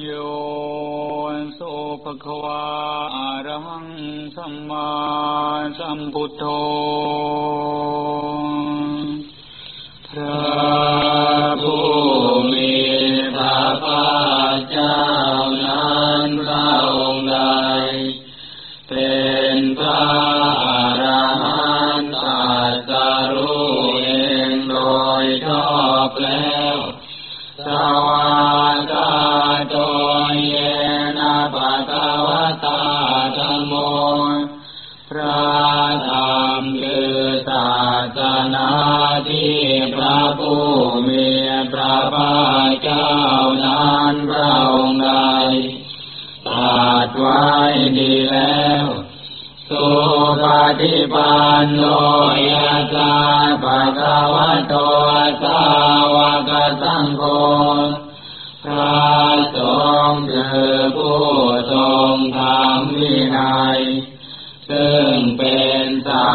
โยสุภควาอะระหังสัมมาสัมพุทโธพระผู้มี ฏิปันโนยะสาภะคะวะโตสาวกสังโฆพระสงฆ์คือผู้ทรงธรรมวินัย ซึ่งเป็นสา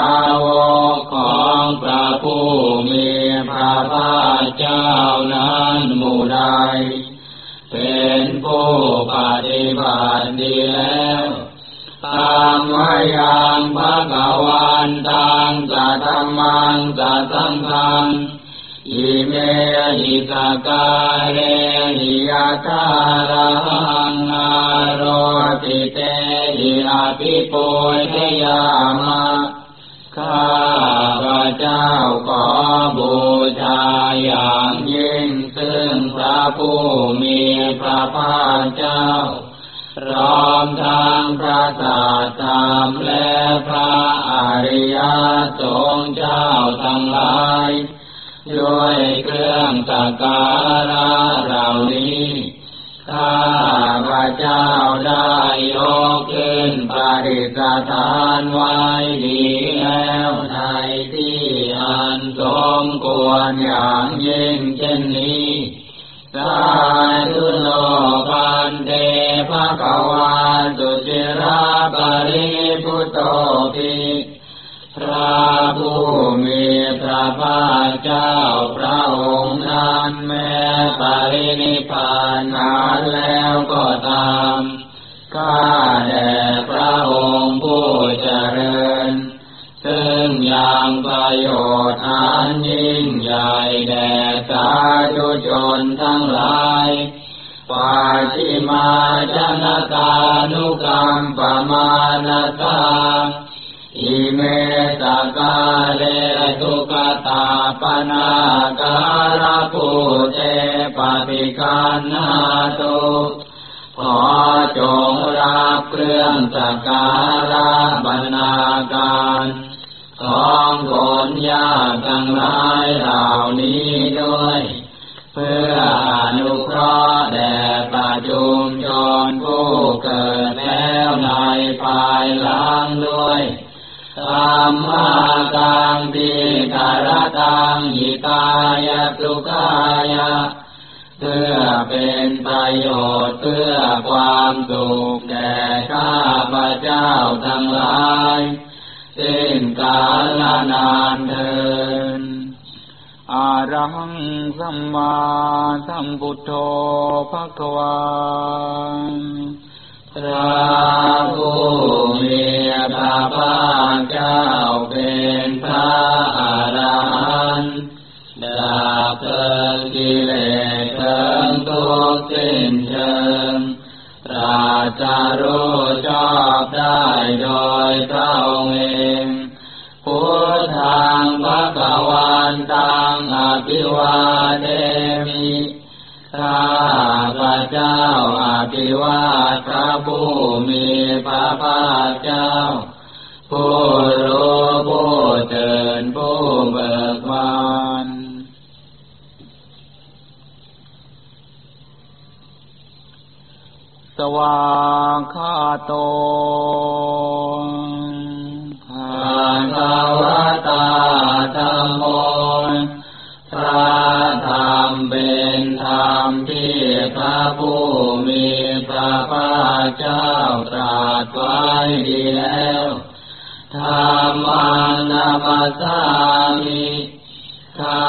วกของพระผู้มีพระภาคเจ้านั้นหมู่ใด เป็นผู้ปฏิบัติดีแล้ว มวายังพระกวันตังสัตมังสัตสังฆังอิเมหิสการเรหิยาคารังอาโรติเตหิอาภิปุเทยามะข้าพระเจ้าขอบูชาอย่างยิ่งซึ่งพระผู้มีพระภาคเจ้า พร้อมทางพระศาสธรรมและพระอริยสงฆ์เจ้าทั้งหลาย ด้วยเครื่องสักการะเหล่านี้ข้าพระเจ้าได้ยกขึ้นปฏิสถานไว้ดีแล้วในที่อันสมควรอย่างยิ่งเช่นนี้ ภะคะวาสุจิราปริพุตโตภิพระผู้มีพระภาคเจ้าพระองค์นั้นแม้ปรินิพพานนานแล้วก็ตามข้าแด่พระองค์ผู้เจริญ ซึ่งยังประโยชน์อันยิ่งใหญ่แด่สาธุชนทั้งหลาย ปาชิมาจนตานุกรรมปมาณตาอิเมตกาเลตุกตาปนาการะปุเตปฏิกานาตุขอจงรับเครื่องสักการะบรรณาการของคนยากทั้งหลายเหล่านี้ด้วย พื่ออนุเคราะห์แด่ประชุมชนผู้เกิดแล้วในภายหลังด้วยธรรมากังติกรตังหิตายสุขายะเพื่อเป็นประโยชน์เพื่อความสุขแก่ข้าพระเจ้าทั้งหลายสิ้นกาลนานเทิน อารังสัมมาสัมพุทโธภะคะวาพระผู้มี วาเทมิข้าพระเจ้าอภิวาทพระผู้มีพระภาคเจ้าผู้รู้ผู้เตือน พระผู้มีพระภาคเจ้าตรัสไว้ดีแล้วธรรมานามาสามิข้า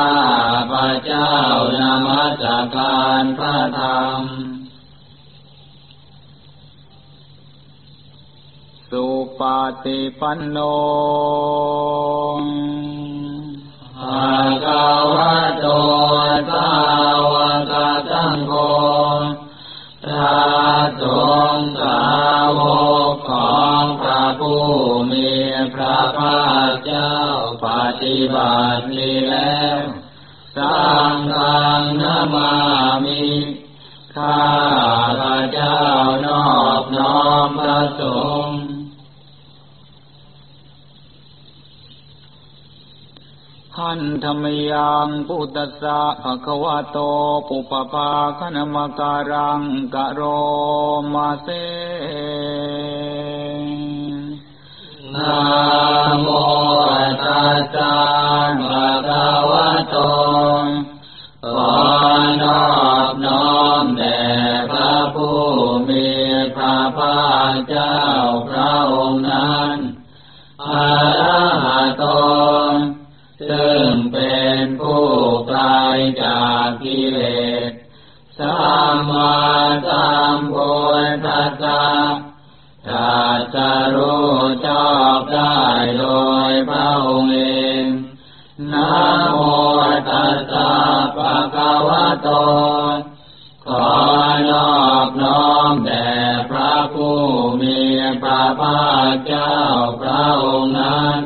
พระเจ้านามัสการพระธรรม สุปฏิปันโนภะคะวะโตสาว สังโฆพระสงฆ์สาวกของพระผู้มีพระภาคเจ้าปฏิบัติดีแล้วสังฆังนามามิข้าพระเจ้านอบน้อมพระสงฆ์ขั นธรรมยังพุทธสะภะคะวะโตปุปภาคณมการังกะโรมาเซนะโมตัสสะภะคะวะโตขอนอบน้อมแด่พระผู้มีพระภาคเจ้าพระองค์นั้นอะระหะโต ซึ่งเป็นผู้ไกลจากกิเลสสัมมาสัมพุทธัสสะตรัสรู้ชอบได้โดยพระองค์เองนะโมตัสสะภะคะวะโต ขอนอบน้อมแด่พระผู้มีพระภาคเจ้าพระองค์นั้น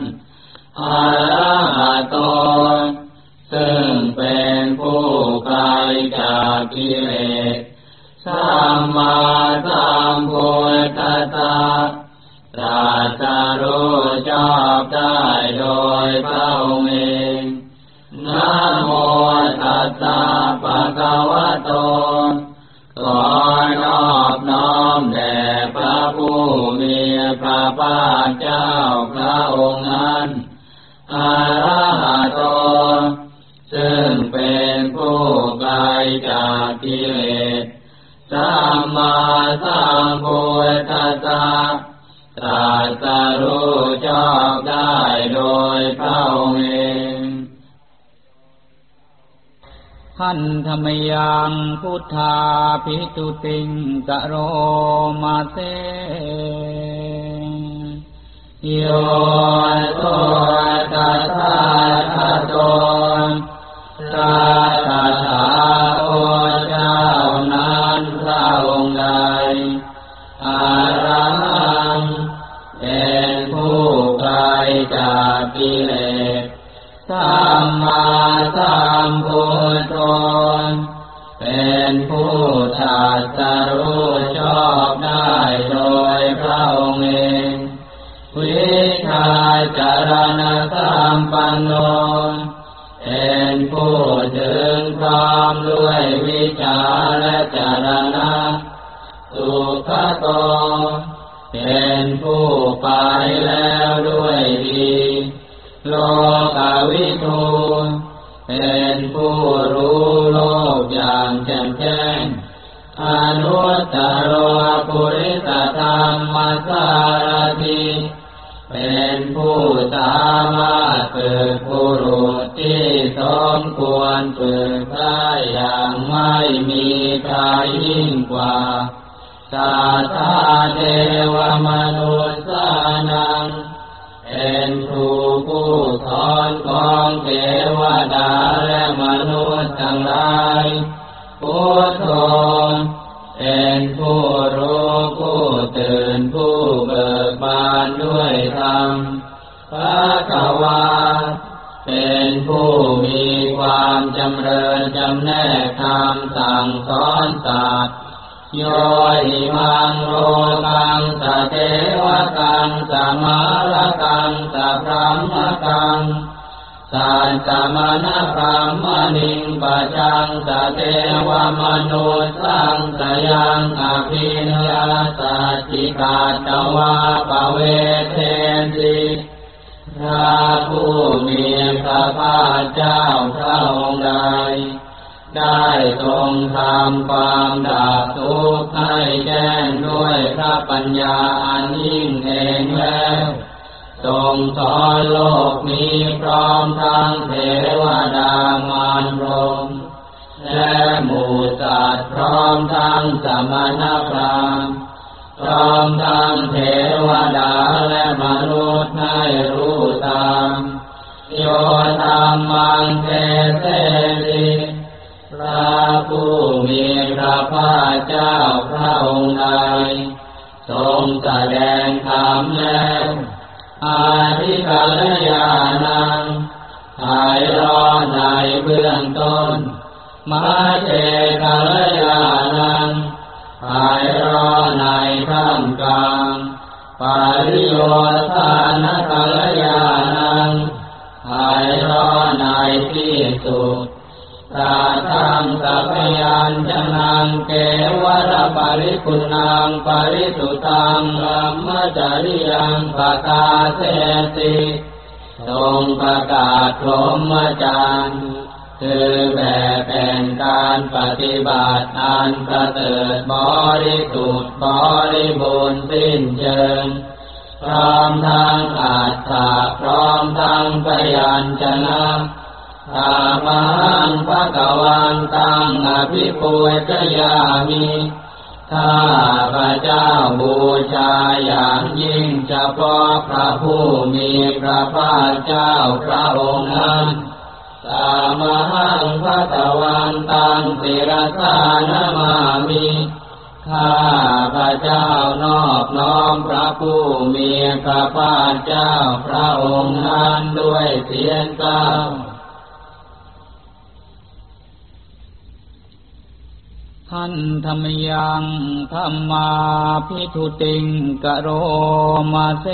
อะระหะโต ซึ่งเป็นผู้ไกลจากกิเลส สัมมาสัมพุทธัสสะตรัสรู้ชอบได้โดยพระองค์เองนะโมตัสสะภะคะวะโตขอนอบน้อมแด่พระผู้มีพระภาคเจ้าพระองค์นั้น อะระหะโตซึ่งเป็นผู้ไกลจากกิเลสสัมมาสัมพุทธัสสะตรัสรู้ชอบได้โดยพระองค์เองขันธรรมยังพุทธาภิตุติงกะโรมาเซโยโตตัสส เป็นผู้สามารถฝึกผู้รุษที่สมควรฝึกได้อย่างไม่มีใครยิ่งกว่าสาธาเทวมนุษย์สานัง เป็นครูผู้สอนของเทวดาและมนุษย์ทั้งหลายพุทโธ เป็นผู้รู้ผู้ตื่นผู้เบิกบานด้วยธรรมพระกวาเป็นผู้มีความจำเริญจำแนกธรรมสั่งสอนสัตว์โยหิมังโลกังสเทวกังสมารกังสพรหมกัง สันตมณพรหมนิงปัจจังสเทวมนุสังสยังอภินยาสัจจิกาตวาปเวเทนติพระผู้มีพระภาคเจ้าพระองค์ใดได้ทรงทำความดับทุกข์ให้แจ้งด้วยพระปัญญาอันยิ่งเองแล้ว ทรงสอนโลกนี้พร้อมทั้งเทวดามารพรมและหมู่สัตว์พร้อมทั้งสมณพราหมณ์พร้อมทั้งเทวดาและมนุษย์ให้รู้ตามโยธรรมังเทเสริพระผู้มีพระภาคเจ้าพระองค์ใดทรงแสดงธรรมแล้ว อาทิกัลยาณังหายรอในเบื้องต้น มาเจกัลยาณังหายรอในท่ามกลางปาริโยธานกัลยาณังหายรอในที่สุดตาทังสัพยัญชนะเกวรปริคุณังปริสุตังรัมม จริยังปกาเสติทรงประกาศพรหมจรรย์คือแบบแห่งการปฏิบัติอันประเสริฐบริสุทธิ์บริบูรณ์สิ้นเชิงพร้อมทั้งอัตถะพร้อมทั้งพยัญชนะธามังภะกวันตังอภิปุจยามิ ข้าพระเจ้าบูชาอย่างยิ่งเฉพาะพระผู้มีพระภาคเจ้าพระองค์นั้นสามหังพระตวันตังสิรสานามามิข้าพระเจ้านอบน้อมพระผู้มีพระภาคเจ้าพระองค์นั้นด้วยเสียงกล้าว ท่านธรรมยังธรรมาพิทุติงกะโรมาเซ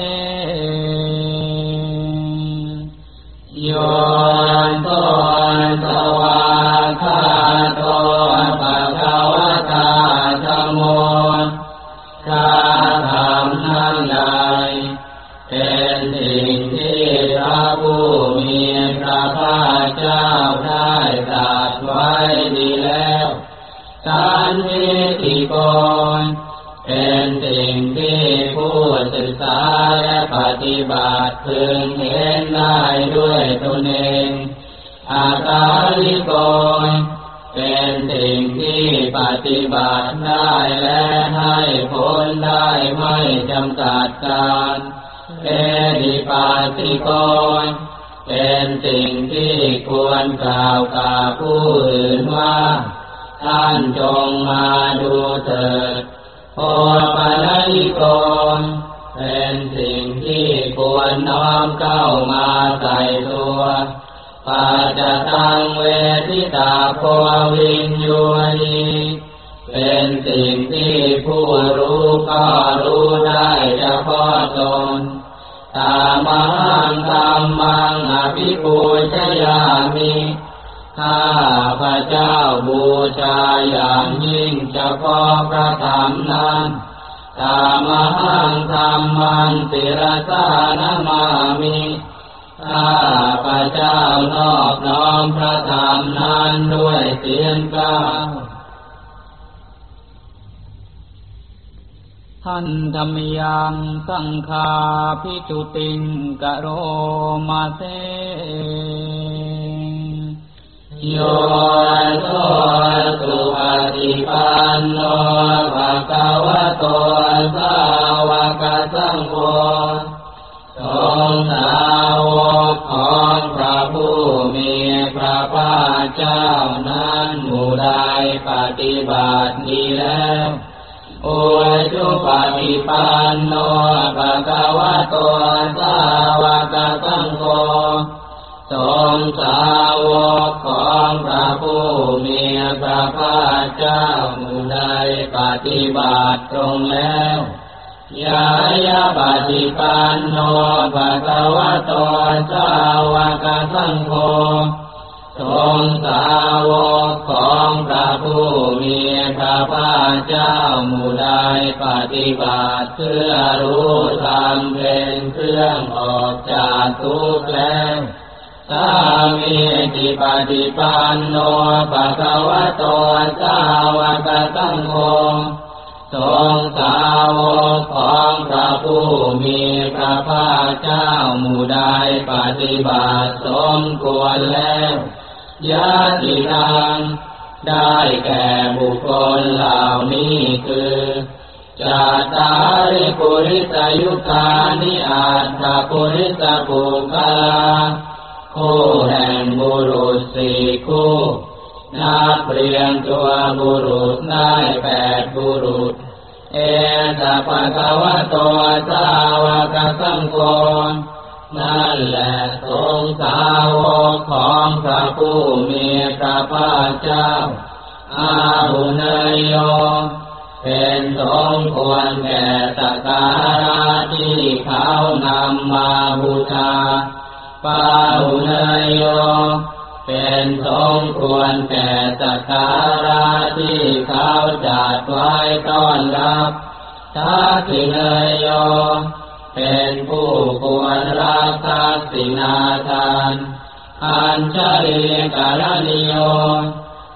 โยนโตสวาคาโตปะกวตาธรรมโมข้าธรรมนั้นใดเป็นสิ่งที่พระผู้มีพระภาคเจ้าได้ การวิธิกรเป็นสิ่งที่ผู้ศึกษาและปฏิบัติพึงเห็นได้ด้วยตนเอง อาการลิกรเป็นสิ่งที่ปฏิบัติได้และให้ผลได้ไม่จำกัดการเอดิปาติกรเป็นสิ่งที่ควรกล่าวกับผู้อื่นว่า ท่านจงมาดูเถิดโอปะนิกรเป็นสิ่งที่ควรน้อมเข้ามาใส่ตัวปัจจตังเวทิตาโพวินยูนีเป็นสิ่งที่ผู้รู้ก็รู้ได้เฉพาะตนตามังธรรมังอภิปูชยามิ ข้าพระเจ้าบูชาอย่างยิ่งเฉพาะพระธรรมนั้นตามหังธรรมันติรสานามามิข้าพระเจ้านอบน้อมพระธรรมนั้นด้วยเสียงกล้าท่านธรรมยังสังฆาพิจุติงกะโรมาเซ โยนโตสุปฏิปันโนภะคะวะโตสาวกสังโฆทรงสาวกของพระผู้มีพระภาคเจ้านั้นหมู่ใดปฏิบัติดีแล้วโอจุปฏิปันโนภะคะวะโตสาวกสังโฆ ทรงสาวกของพระผู้มีพระภาคเจ้าหมู่ใดปฏิบัติตรงแล้วยายาปฏิปันโนภะคะวะโตสาวกสังโฆทรงสาวกของพระผู้มีพระภาคเจ้าหมู่ใดปฏิบัติเพื่อรู้ธรรมเป็นเครื่องออกจากทุกข์แล้ว สามีจิปฏิปันโนภะคะวะโตสาวกสังโฆทรงสาวกของพระผู้มีพระภาคเจ้าหมู่ใดปฏิบัติสมควรแล้วยาติทางได้แก่บุคคลเหล่านี้คือจาตาริปุริสยุคานิอาตาปุริสภูกา คู่แห่งบุรุษสี่คู่นับเรียงตัวบุรุษได้แปดบุรุษ เอตปะกวะโตสาวกสังโฆนั่นแหละทรงสาวกของพระผู้มีพระภาคเจ้า อาหุเนยโย เป็นสงควรแก่ตการะที่เขานำมาบูชา ปาหุเนยโย เป็นสงควรแก่ตะการะที่เขาจัดไว้ต้อนรับทักขิเนยโย เป็นผู้ควรรับทักษินาทาน อัญชลีกาลนิโย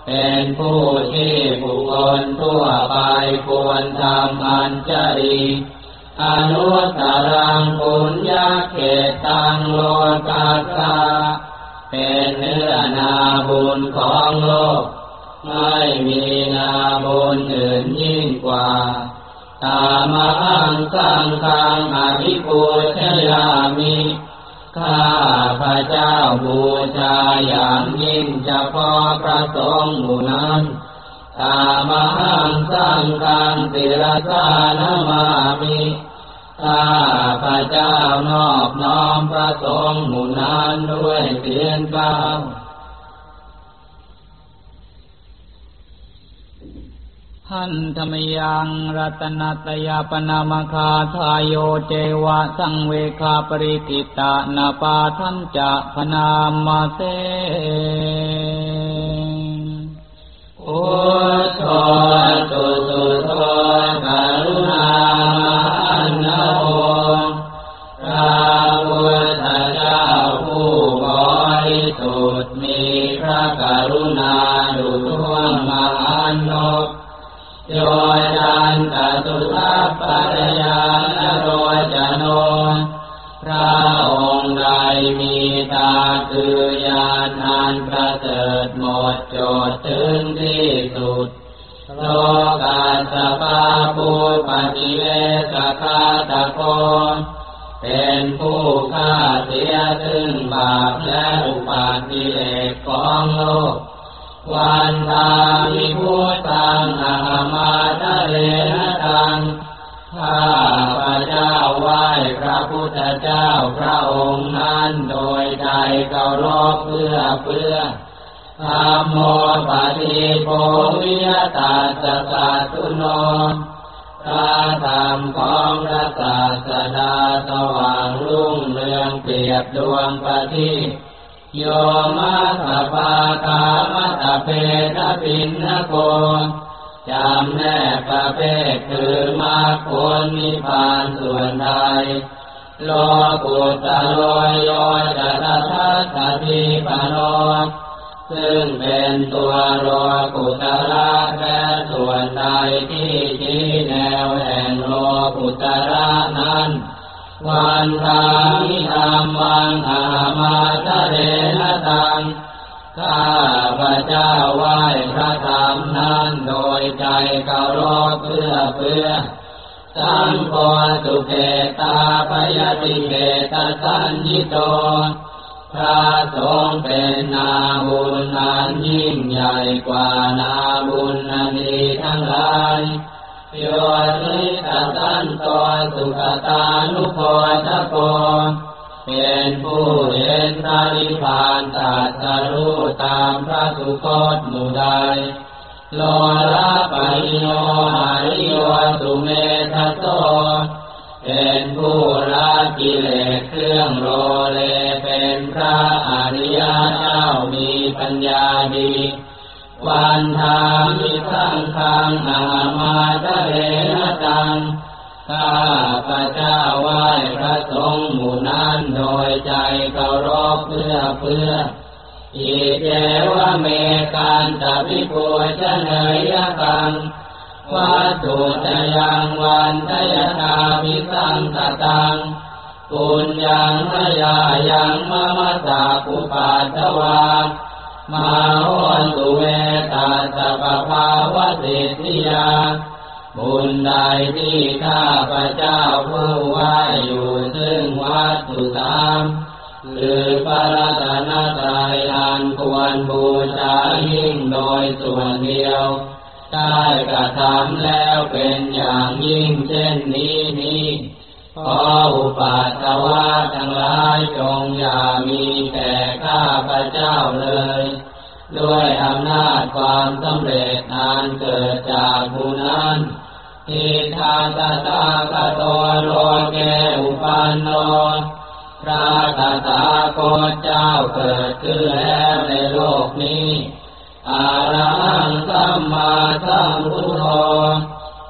เป็นผู้ที่บุคคลทั่วไปควรทำอัญชลี อนุตรังปุญญาเขตังโลกาสาเป็นเนื้อนาบุญของโลก ไม่มีนาบุญอื่นยิ่งกว่าตามังสังฆังอภิปูชยามิข้าพระเจ้าบูชาอย่างยิ่งเฉพาะพระสงฆ์หมู่นั้นตามหังสังฆังติรสานามามิ ข้าพระเจ้านอบน้อมพระสงฆ์หมู่นั้นด้วยเสียงกล่าวหันธรรมยังรัตนตยาปนามคาทายโยเจวะสังเวคาปริกิตานาปาทันจะพนามาเสโอโทตุสุโทกรุณา พระกรุณาดุจวงมหันนกโยยันตสุทัพปัจยาโรจโนพระองค์ใดมีตาคือญาณอันประเสริฐหมดจดถึงที่สุดโลกาสปาปุปฏิเวสคาตะโก เป็นผู้ฆ่าเสียซึ่งบาปและอุปาทิเลสของโลก วันทามิพุทธังอาหมาทะเลนะตังข้าพระเจ้าไหว้พระพุทธเจ้าพระองค์นั้นโดยใจเคารพเพื่อเพื่อธรรมโมปฏิโพวิยตาสสะตุโน พระธรรมของพระศาสดาสว่างรุ่งเรืองเปรียบดวงประทีปโยมัสสปาคามัตเพทปินนโกจำแนกประเภทคือมรรคผลนิพพานส่วนใดโลกุตโลโยจะทัสสะทิปโน ซึ่งเป็นตัวโลกุตระและส่วนใดที่ชี้แนวแห่งโลกุตระนั้น วันทามิธรรมังอามาทะเรนะตังข้าพระเจ้าไหว้พระธรรมนั้นโดยใจเคารพเพื่อเพื่อสังโฆสุเกตาปยติเกตสัญญิโต พระสงฆ์เป็นนาบุญนั้นยิ่งใหญ่กว่านาบุญนันดีทั้งหลายโยนิตสันตสุขตานุโพชโกเป็นผู้เห็นพระนิพพานตรัสรู้ตามพระสุคตหมู่ใดโลละปริโยหาริโยสุเมทโต เป็นผู้ละกิเลสเครื่องโลเล เป็นพระอริยเจ้ามีปัญญาดี วันทามิสังขังอามาทะเลนะตังข้าพระเจ้าไหว้พระสงฆ์หมู่นั้นโดยใจเคารพเพื่อเพื่ออิเจวะเมกันตปิปุชเนยกัง วัตถุจยังวันทยตามิสังตตังปุญญังพยายังมะมะสาปุปัตวามาโหนตุเวตาสะปะภาวะสิทธิยา บุญใดที่ข้าพระเจ้าผู้ไหวอยู่ซึ่งวัตถุธรรมคือพระรัตนตรัยอันควรบูชายิ่งโดยส่วนเดียว ได้กระทำแล้วเป็นอย่างยิ่งเช่นนี้นี้ขออุปัตถวะทั้งหลายจงอย่ามีแต่ข้าพระเจ้าเลย ด้วยอำนาจความสำเร็จนานเกิดจากบุญนั้นทิทาตตากโตโลเกอุปันโนพระตถาคตเจ้าเกิดขึ้นแล้วในโลกนี้ อารังสัมมาสัมพุทโธ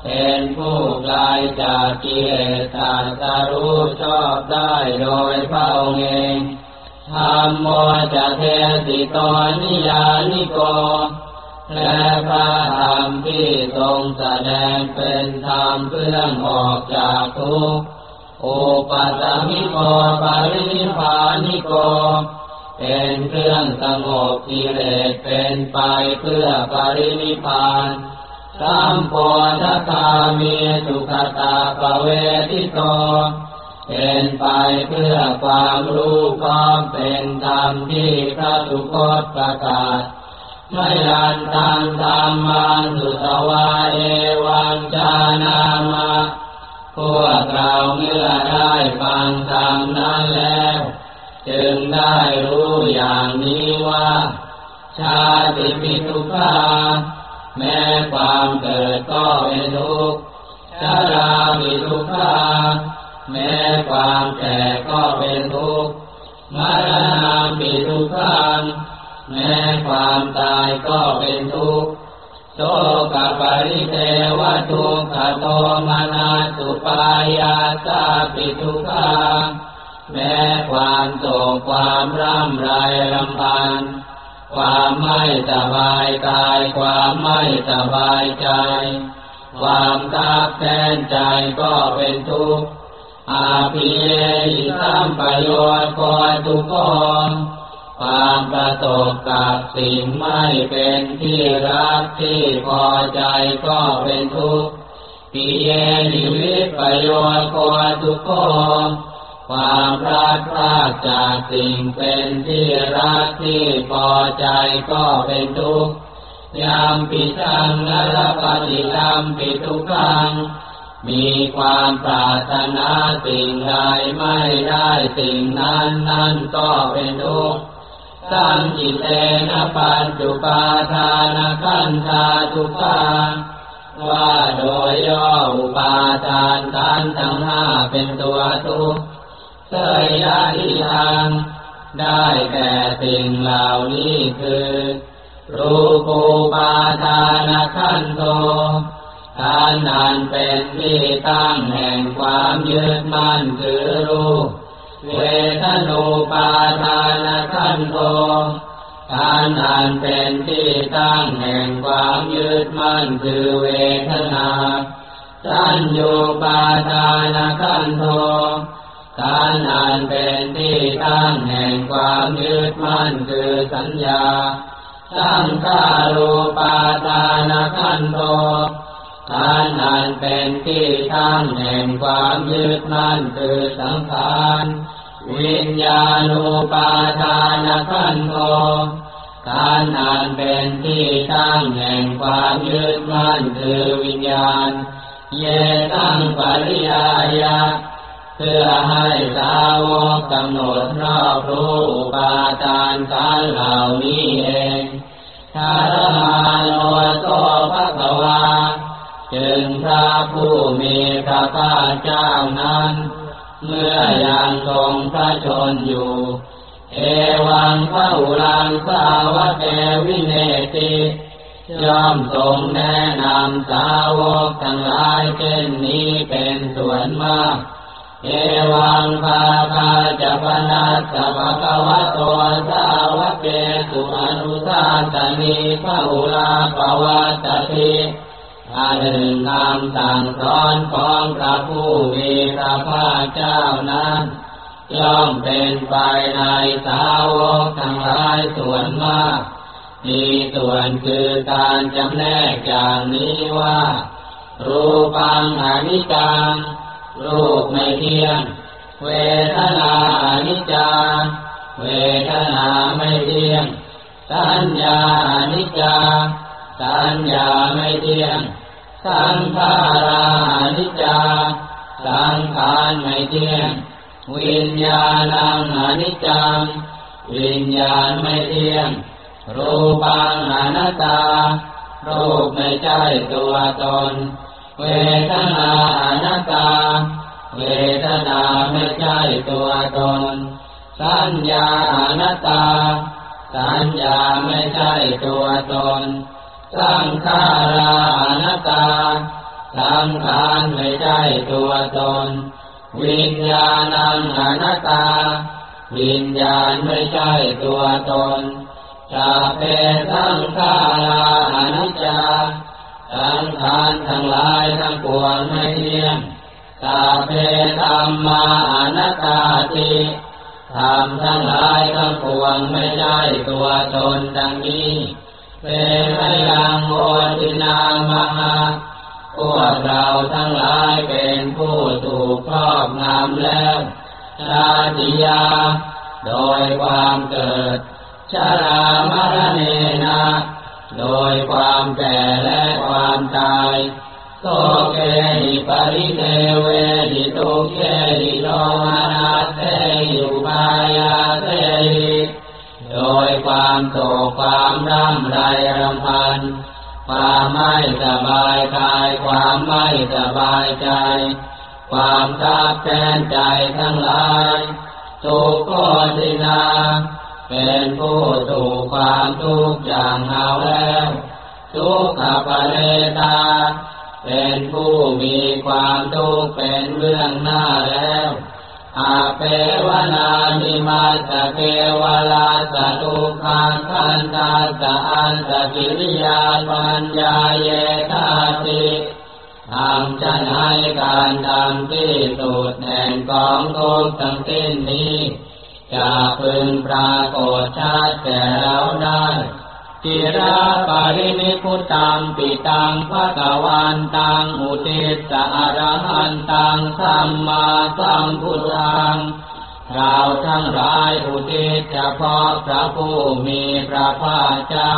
เป็นผู้ไกลจากกิเลสตรัสรู้ชอบได้โดยพระองค์เองธรรมโมจะเทสิตอนิยานิโก และพระธรรมที่ทรงแสดงเป็นธรรมเครื่องออกจากทุกข์อุปตมิโกปารินิพานิโก เป็นเครื่องสงบกิเลสเป็นไปเพื่อปรินิพานสัมโพธคามีสุขตาปเวทิโตเป็นไปเพื่อความรู้ความเป็นธรรมที่พระสุคตประกาศไม่ยันตังธรรมันสุตวาเอวังจานามาพวกเราเมื่อได้ฟังธรรมนั้นแล้ว จึงได้รู้อย่างนี้ว่า ชาติปิทุกขาแม้ความเกิดก็เป็นทุกข์ชารามิทุกขาแม้ความแก่ก็เป็นทุกข์มรณะมิทุกขังแม้ความตายก็เป็นทุกข์โสกปริเทวทุกขโทมนาสุปายาสาปิทุกขา แม้ความโศกความร่ำไรรำพัน ความไม่สบายกาย ความไม่สบายใจ ความทับแทนใจก็เป็นทุกข์ อาภิเยสัมปโยชน์คอยทุกคนความประสบกับสิ่งไม่เป็นที่รักที่พอใจก็เป็นทุกข์ปิเยนิวิปโยชน์คอยทุกคน ความพลาดพลาดจากสิ่งเป็นที่รักที่พอใจก็เป็นทุกข์ยามปิชังนรปฏิธรรมปิทุกขัง มีความปรารถนาสิ่งใดไม่ได้สิ่งนั้นนั่นก็เป็นทุกข์สังจิเตนะปัญจุปาทานขันธาทุกขาว่าโดยย่ออุปาทานขันทั้งห้าเป็นตัวทุกข์ เสยยาทิทางได้แก่สิ่งเหล่านี้คือ รูปูปาทานขันโตทานนั้นเป็นที่ตั้งแห่งความยึดมั่นถือรูป เวทนูปาทานขันโตทานนั้นเป็นที่ตั้งแห่งความยึดมั่นคือเวทนาสัญญูปาทานขันโต ทานนั้นเป็นที่ตั้งแห่งความยึดมั่นคือสัญญา สังขารูปาทานขันโตทานนั้นเป็นที่ตั้งแห่งความยึดมั่นคือสังขารวิญญาณูปาทานขันโตทานนั้นเป็นที่ตั้งแห่งความยึดมั่นคือวิญญาณ เยตังปริยายะ เพื่อให้สาวกกำหนดรอบรู้อุปาทานขันเหล่านี้เองทารมาโนโตภะคะวาจึงพระผู้มีพระภาคเจ้านั้น เมื่อยังทรงพระชนอยู่ เอวังพระอุรังสาวะเกวิเนติย่อมทรงแนะนำสาวกทั้งหลายเช่นนี้เป็นส่วนมาก เอวังภาคาจปนัสสะภะคะวะโตสาวะเกสุอนุสาสนีพระอุราปวัตติอาหนึ่งคำสั่งสอนของพระผู้มีพระภาคเจ้านั้น ย่อมเป็นไปในสาวกทั้งหลายส่วนมากมีส่วนคือการจำแนกอย่างนี้ว่า รูปังอนิจจัง รูปไม่เที่ยง เวทนาอนิจจา เวทนาไม่เที่ยง สัญญาอนิจจา สัญญาไม่เที่ยง สังขาราอนิจจา สังขารไม่เที่ยง วิญญาณังอนิจจัง วิญญาณไม่เที่ยง รูปังอนัตตา รูปไม่ใช่ตัวตน เวทนาอนัตตา เวทนาไม่ใช่ตัวตน สัญญาอนัตตา สัญญาไม่ใช่ตัวตน สังขาราอนัตตา สังขารไม่ใช่ตัวตน วิญญาณังอนัตตา วิญญาณไม่ใช่ตัวตน ชาเปสังขาราอนิจจา สังขารทั้งหลายทั้งปวงไม่เที่ยงสาเพธรรมาอนัตตาติธรรมทั้งหลายทั้งปวงไม่ใช่ตัวตนดังนี้เป็นยังโอตินามหาพวกเราทั้งหลายเป็นผู้ถูกครอบงำแล้วชาติยา โดยความเกิดชรามรณเนนะ โดยความแก่และความตายโสเกหิปริเทเวหิตุเกหิโลมานาเตหิอุปายาเตหิโดยความโศกความร่ำไรรำพัน ความไม่สบายกาย ความไม่สบายใจ ความทับแทนใจทั้งหลายทุกขตินา เป็นผู้ถูกความทุกข์อย่างเอาแล้ว ทุกขปเรตา เป็นผู้มีความทุกข์เป็นเรื่องหน้าแล้วอาเปวนานิมาสเกวลาสตุขังคันตาสะอันตกิริยาปัญญาเยธาติทำจะให้การทำที่สุดแห่งกองทุกข์ทั้งสิ้นนี้ จะพึงปรากฏชัดแก่เราได้จิราปารินิพุตังปิตังภะกวันตังอุติสะอรหันตังสัมมาสัมพุทธังเราทั้งหลายอุทิศเฉพาะพระผู้มีพระภาคเจ้า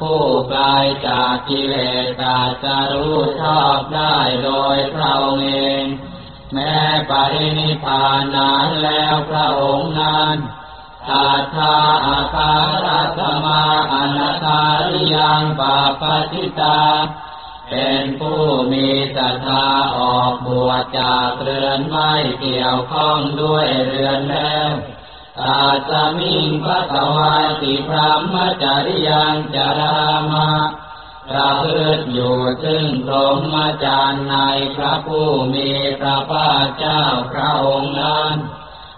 ผู้ไกลจากกิเลสตรัสรู้ชอบได้โดยพระองค์เอง แม้ปรินิพพานนานแล้วพระองค์นั้นอาทาอาคารัตมาอนาคาริยังปาปจิตา เป็นผู้มีศรัทธาออกบวชจากเรือนไม่เกี่ยวข้องด้วยเรือนแล้วอาสมิงพระกวาติพระมจาริยังจารามา ประพฤติอยู่ซึ่งพรหมจารย์ในพระผู้มีพระภาคเจ้าพระองค์นั้น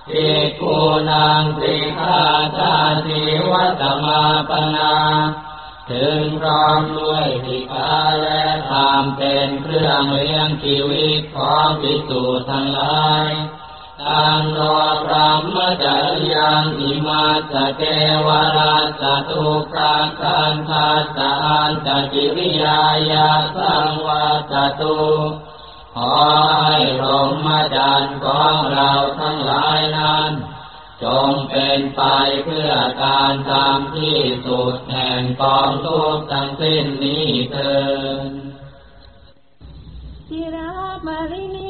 ภิกขุนางสิกขาชาติวัตมาปนาถึงพร้อมด้วยสิกขาและธรรมเป็นเครื่องเลี้ยงชีวิตของภิกษุทั้งหลาย ตังโนพระมจาริยังอิมาสเกวราสตุกาคันทัสสะอันตกิริยายาสังวาสตุขอให้ลมมาจันของเราทั้งหลายนั้น จงเป็นไปเพื่อการทำที่สุดแห่งกองทุกทั้งสิ้นนี้เถิดจิราปรินิ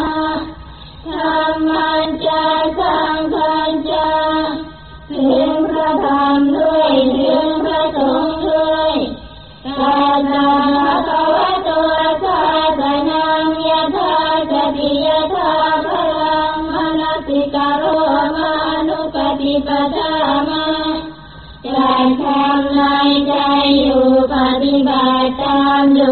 ำในใจอยู่ปฏิบัติตามดู